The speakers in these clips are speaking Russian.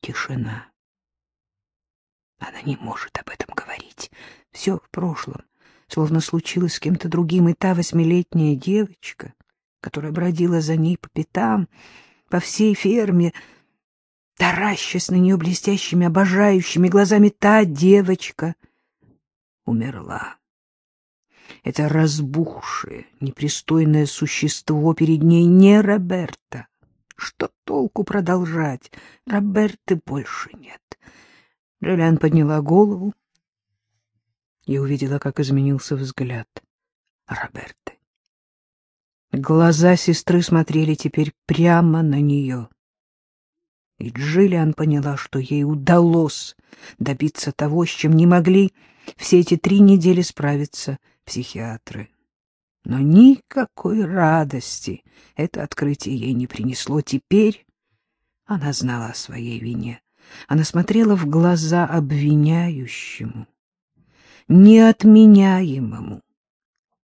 Тишина. Она не может об этом говорить. Все в прошлом, словно случилось с кем-то другим, и та восьмилетняя девочка, которая бродила за ней по пятам, по всей ферме, таращась на нее блестящими, обожающими глазами, та девочка умерла. Это разбухшее, непристойное существо перед ней не Роберта. Что толку продолжать? Роберты больше нет. Джулиан подняла голову и увидела, как изменился взгляд Роберты. Глаза сестры смотрели теперь прямо на нее. И Джиллиан поняла, что ей удалось добиться того, с чем не могли все эти три недели справиться психиатры. Но никакой радости это открытие ей не принесло. Теперь она знала о своей вине. Она смотрела в глаза обвиняющему, неотменяемому,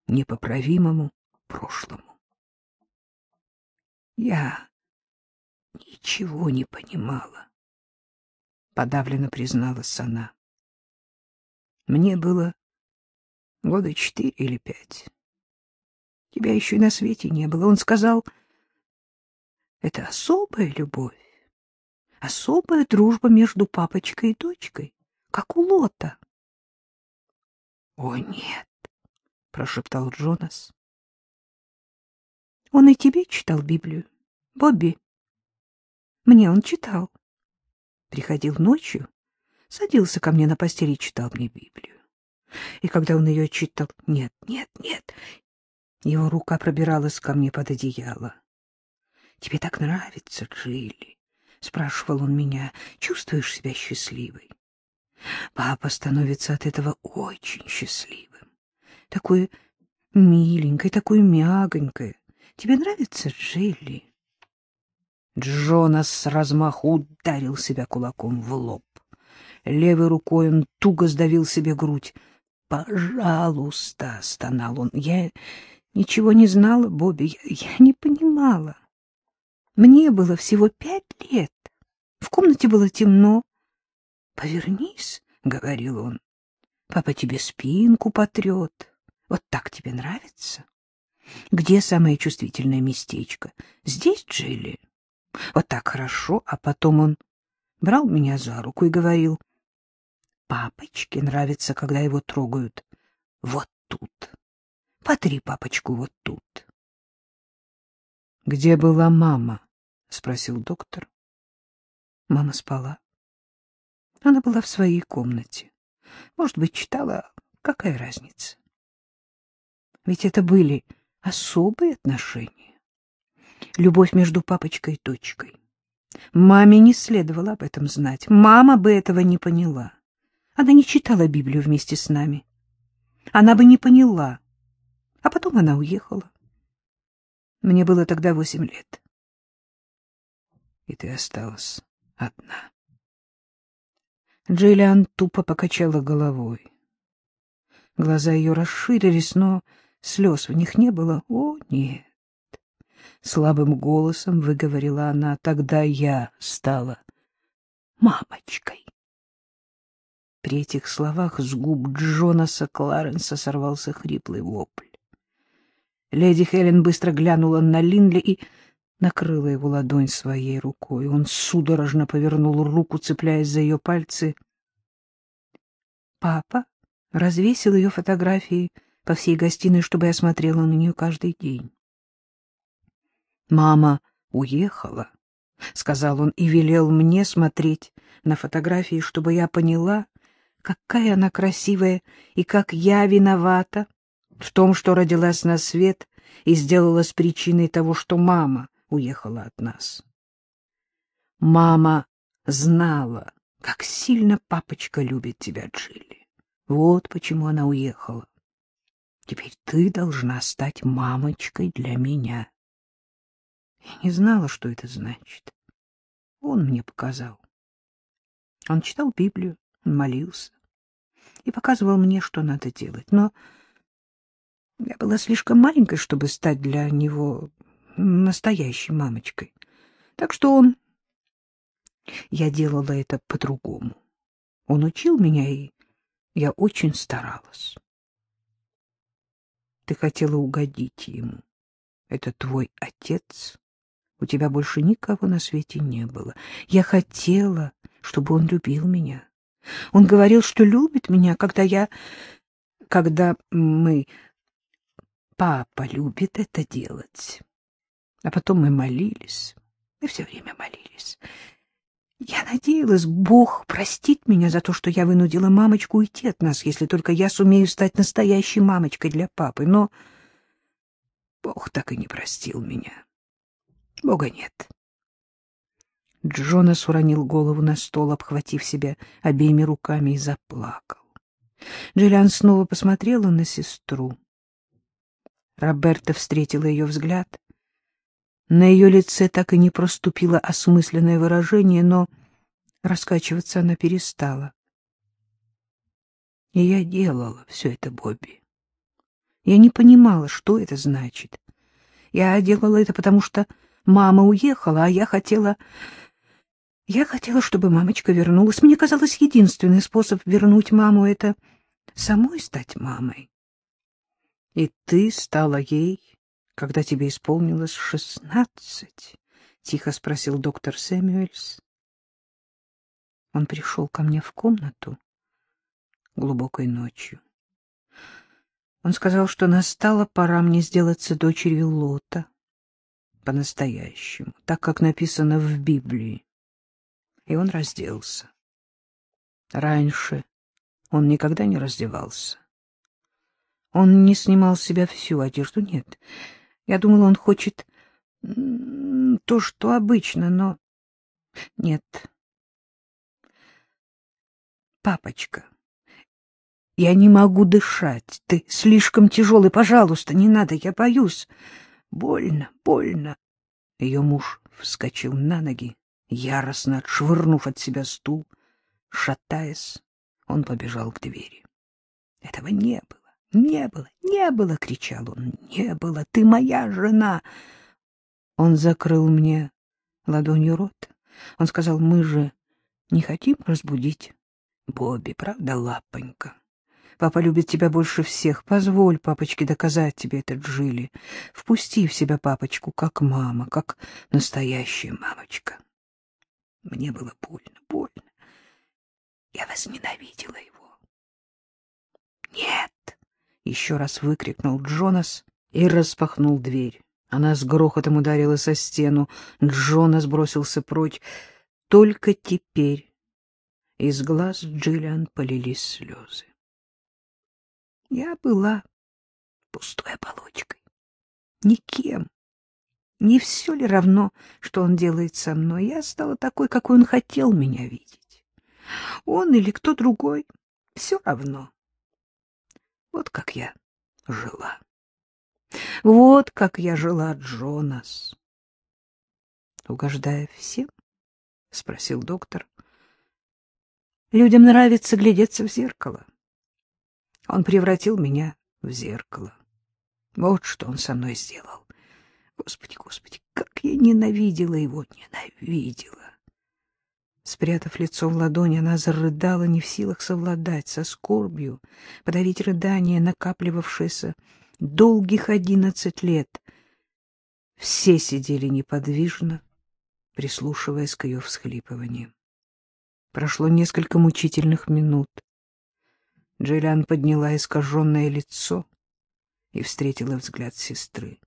непоправимому прошлому. Я ничего не понимала, — подавленно призналась она. Мне было года четыре или пять. Тебя еще и на свете не было. Он сказал, это особая любовь, особая дружба между папочкой и дочкой, как у Лота. — О, нет, — прошептал Джонас. — Он и тебе читал Библию, Бобби. Мне он читал. Приходил ночью, садился ко мне на постели и читал мне Библию. И когда он ее читал... Нет, нет, нет. Его рука пробиралась ко мне под одеяло. — Тебе так нравится, Джилли? — спрашивал он меня. — Чувствуешь себя счастливой? Папа становится от этого очень счастливым. Такой миленькой, такой мягонькой. Тебе нравится, Джилли? Джонас с размаху ударил себя кулаком в лоб. Левой рукой он туго сдавил себе грудь. «Пожалуйста!» — стонал он. «Я ничего не знала, Бобби, я, я не понимала. Мне было всего пять лет. В комнате было темно. «Повернись», — говорил он. «Папа тебе спинку потрет. Вот так тебе нравится? Где самое чувствительное местечко? Здесь, Джилли? Вот так хорошо». А потом он брал меня за руку и говорил, Папочке нравится, когда его трогают вот тут. Потри папочку вот тут. — Где была мама? — спросил доктор. Мама спала. Она была в своей комнате. Может быть, читала. Какая разница? Ведь это были особые отношения. Любовь между папочкой и дочкой. Маме не следовало об этом знать. Мама бы этого не поняла. Она не читала Библию вместе с нами. Она бы не поняла. А потом она уехала. Мне было тогда восемь лет. И ты осталась одна. Джиллиан тупо покачала головой. Глаза ее расширились, но слез в них не было. О, нет! Слабым голосом выговорила она. Тогда я стала мамочкой. При этих словах с губ Джонаса Кларенса сорвался хриплый вопль. Леди Хелен быстро глянула на Линли и накрыла его ладонь своей рукой. Он судорожно повернул руку, цепляясь за ее пальцы. Папа развесил ее фотографии по всей гостиной, чтобы я смотрела на нее каждый день. «Мама уехала», — сказал он и велел мне смотреть на фотографии, чтобы я поняла, какая она красивая и как я виновата в том, что родилась на свет и сделалась причиной того, что мама уехала от нас. Мама знала, как сильно папочка любит тебя, Джилли. Вот почему она уехала. Теперь ты должна стать мамочкой для меня. Я не знала, что это значит. Он мне показал. Он читал Библию, молился и показывал мне, что надо делать. Но я была слишком маленькой, чтобы стать для него настоящей мамочкой. Так что он я делала это по-другому. Он учил меня, и я очень старалась. Ты хотела угодить ему. Это твой отец. У тебя больше никого на свете не было. Я хотела, чтобы он любил меня. Он говорил, что любит меня, когда я... Когда мы... Папа любит это делать. А потом мы молились. Мы все время молились. Я надеялась, Бог простит меня за то, что я вынудила мамочку уйти от нас, если только я сумею стать настоящей мамочкой для папы. Но Бог так и не простил меня. Бога нет. Джонас уронил голову на стол, обхватив себя обеими руками, и заплакал. Джиллиан снова посмотрела на сестру. Роберта встретила ее взгляд. На ее лице так и не проступило осмысленное выражение, но раскачиваться она перестала. И я делала все это, Бобби. Я не понимала, что это значит. Я делала это, потому что мама уехала, а я хотела... Я хотела, чтобы мамочка вернулась. Мне казалось, единственный способ вернуть маму — это самой стать мамой. И ты стала ей, когда тебе исполнилось шестнадцать? — тихо спросил доктор Сэмюэльс. Он пришел ко мне в комнату глубокой ночью. Он сказал, что настала пора мне сделаться дочерью Лота по-настоящему, так как написано в Библии. И он разделся. Раньше он никогда не раздевался. Он не снимал с себя всю одежду, нет. Я думала, он хочет то, что обычно, но нет. Папочка, я не могу дышать. Ты слишком тяжелый. Пожалуйста, не надо, я боюсь. Больно, больно. Ее муж вскочил на ноги, яростно отшвырнув от себя стул. Шатаясь, он побежал к двери. Этого не было, не было, не было, кричал он. Не было, ты моя жена. Он закрыл мне ладонью рот. Он сказал: "Мы же не хотим разбудить Бобби, правда, лапонька?" Папа любит тебя больше всех. Позволь папочке доказать тебе это, Джилли. Впусти в себя папочку, как мама, как настоящая мамочка. Мне было больно, больно. Я возненавидела его. Еще раз выкрикнул Джонас и распахнул дверь. Она с грохотом ударила со стену. Джонас бросился прочь. Только теперь из глаз Джиллиан полились слезы. Я была пустой оболочкой, никем. Не все ли равно, что он делает со мной? Я стала такой, какой он хотел меня видеть. Он или кто другой, все равно. Вот как я жила. Вот как я жила, Джонас. Угождая всем? — спросил доктор. Людям нравится глядеться в зеркало. Он превратил меня в зеркало. Вот что он со мной сделал. Господи, господи, как я ненавидела его, ненавидела. Спрятав лицо в ладони, она зарыдала, не в силах совладать со скорбью, подавить рыдание, накапливавшееся долгих одиннадцать лет. Все сидели неподвижно, прислушиваясь к ее всхлипываниям. Прошло несколько мучительных минут. Джиллиан подняла искаженное лицо и встретила взгляд сестры.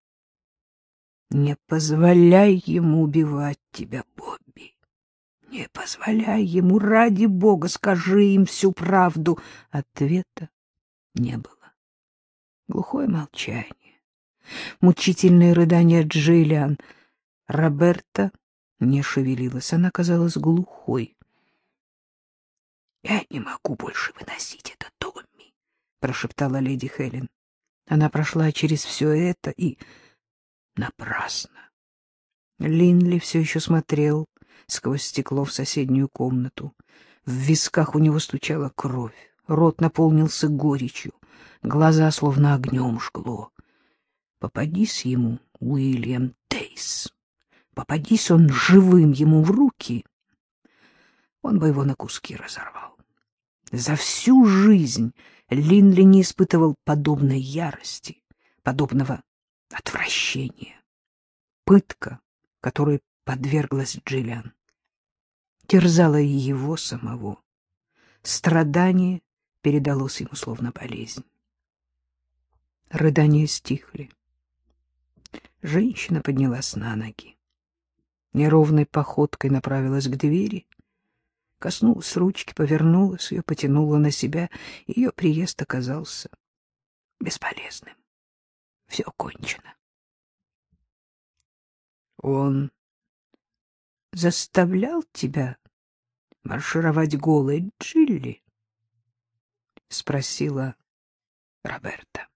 — Не позволяй ему убивать тебя, Бобби. Не позволяй ему, ради бога, скажи им всю правду. Ответа не было. Глухое молчание, мучительное рыдание Джиллиан. Роберта не шевелилась, она казалась глухой. — Я не могу больше выносить это, Томми, — прошептала леди Хелен. Она прошла через все это и... напрасно. Линли все еще смотрел сквозь стекло в соседнюю комнату. В висках у него стучала кровь, рот наполнился горечью, глаза словно огнем жгло. Попадись ему, Уильям Тейс, попадись он живым ему в руки — он бы его на куски разорвал. За всю жизнь Линли не испытывал подобной ярости, подобного отвращения. Пытка, которой подверглась Джиллиан, терзала и его самого. Страдание передалось ему словно болезнь. Рыдания стихли. Женщина поднялась на ноги. Неровной походкой направилась к двери, коснулась ручки, повернулась ее, потянула на себя. Ее приезд оказался бесполезным. Все кончено. Он заставлял тебя маршировать голой, Джилли? — спросила Роберта.